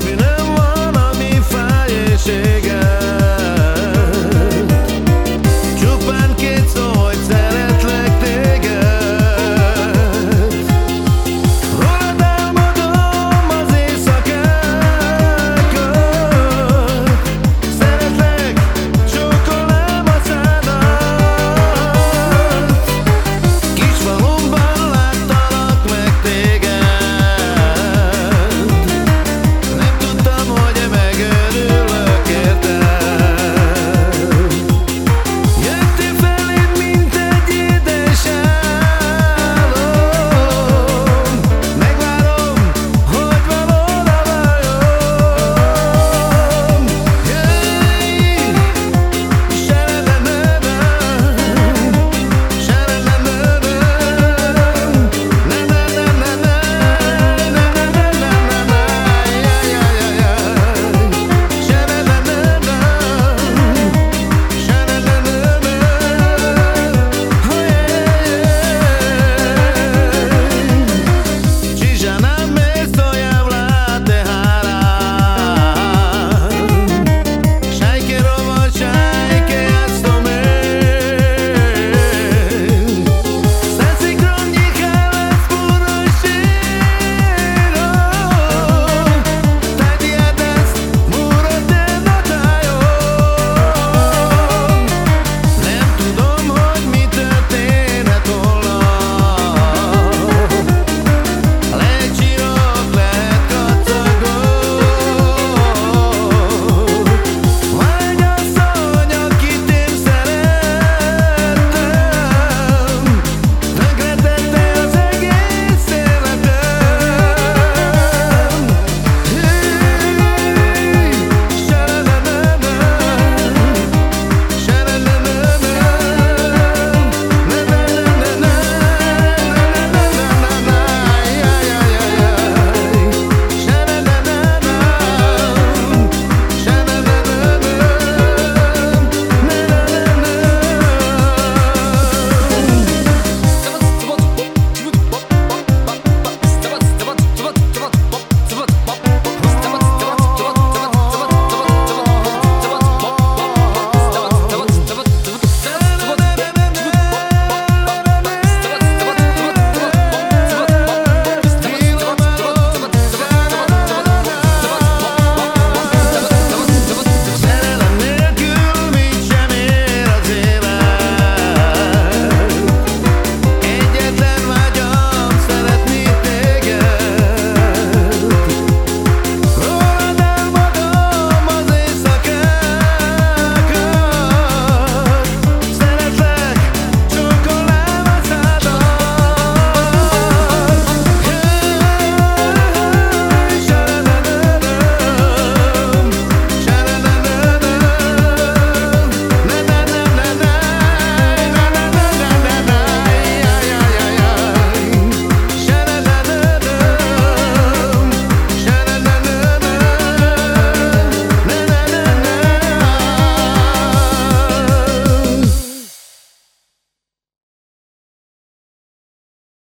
been up.